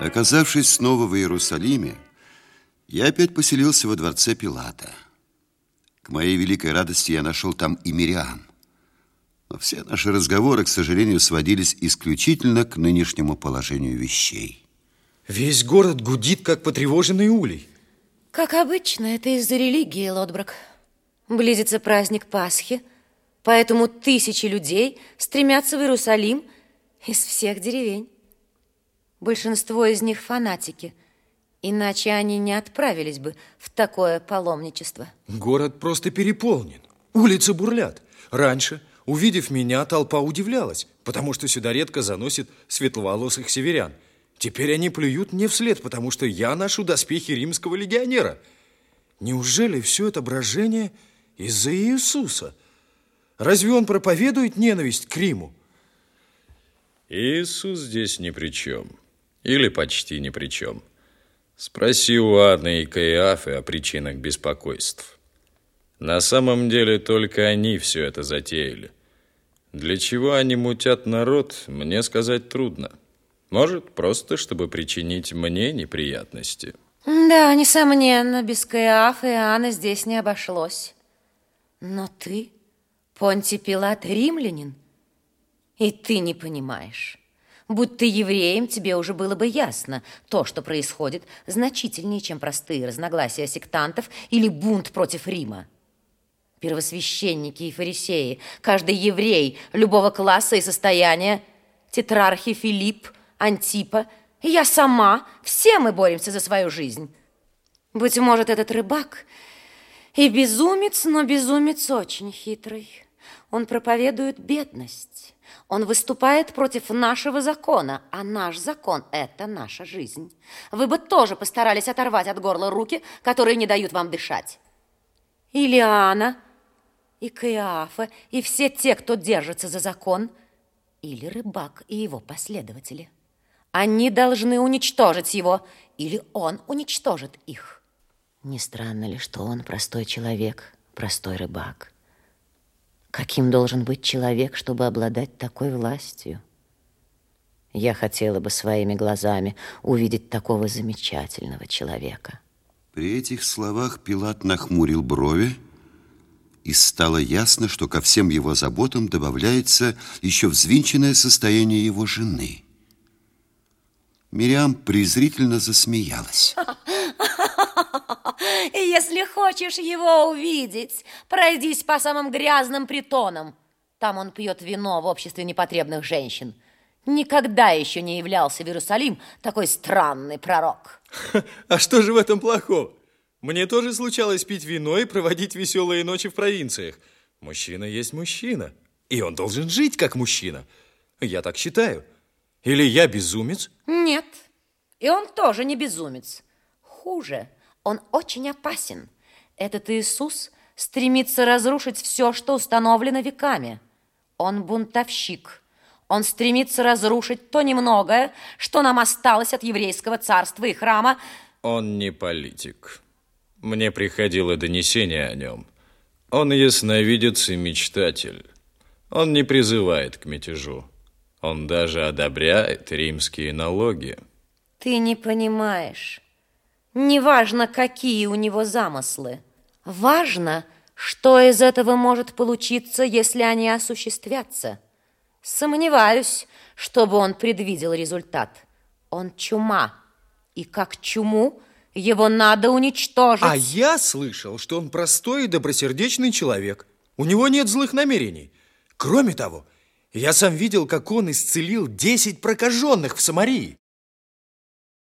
Оказавшись снова в Иерусалиме, я опять поселился во дворце Пилата. К моей великой радости я нашел там и Мириам. Но все наши разговоры, к сожалению, сводились исключительно к нынешнему положению вещей. Весь город гудит, как потревоженный улей. Как обычно, это из-за религии, Лотброк. Близится праздник Пасхи, поэтому тысячи людей стремятся в Иерусалим из всех деревень. Большинство из них фанатики, иначе они не отправились бы в такое паломничество. Город просто переполнен, улицы бурлят. Раньше, увидев меня, толпа удивлялась, потому что сюда редко заносит светловолосых северян. Теперь они плюют мне вслед, потому что я ношу доспехи римского легионера. Неужели все это брожение из-за Иисуса? Разве он проповедует ненависть к Риму? Иисус здесь ни при чем. Или почти ни при чем. Спроси у Анны и Каиафы о причинах беспокойств. На самом деле только они все это затеяли. Для чего они мутят народ, мне сказать трудно. Может, просто, чтобы причинить мне неприятности. Да, несомненно, без Каиафа и Анны здесь не обошлось. Но ты, Понти Пилат, римлянин, и ты не понимаешь. Будь ты евреем, тебе уже было бы ясно, то, что происходит, значительнее, чем простые разногласия сектантов или бунт против Рима. Первосвященники и фарисеи, каждый еврей любого класса и состояния, тетрархи Филипп, Антипа, я сама, все мы боремся за свою жизнь. Быть может, этот рыбак и безумец, но безумец очень хитрый. Он проповедует бедность. Он выступает против нашего закона, а наш закон – это наша жизнь. Вы бы тоже постарались оторвать от горла руки, которые не дают вам дышать. Илиана, и Каиафа, и все те, кто держится за закон, или рыбак и его последователи. Они должны уничтожить его, или он уничтожит их. Не странно ли, что он простой человек, простой рыбак? Каким должен быть человек, чтобы обладать такой властью? Я хотела бы своими глазами увидеть такого замечательного человека. При этих словах Пилат нахмурил брови, и стало ясно, что ко всем его заботам добавляется еще взвинченное состояние его жены. Мириам презрительно засмеялась. И если хочешь его увидеть, пройдись по самым грязным притонам. Там он пьет вино в обществе непотребных женщин. Никогда еще не являлся в Иерусалим такой странный пророк. А что же в этом плохого? Мне тоже случалось пить вино и проводить веселые ночи в провинциях. Мужчина есть мужчина, и он должен жить как мужчина. Я так считаю. Или я безумец? Нет, и он тоже не безумец. Хуже – он очень опасен. Этот Иисус стремится разрушить все, что установлено веками. Он бунтовщик. Он стремится разрушить то немногое, что нам осталось от еврейского царства и храма. Он не политик. Мне приходило донесение о нем. Он ясновидец и мечтатель. Он не призывает к мятежу. Он даже одобряет римские налоги. Ты не понимаешь. Неважно, какие у него замыслы. Важно, что из этого может получиться, если они осуществятся. Сомневаюсь, чтобы он предвидел результат. Он чума, и как чуму его надо уничтожить. А я слышал, что он простой и добросердечный человек. У него нет злых намерений. Кроме того, я сам видел, как он исцелил 10 прокаженных в Самарии.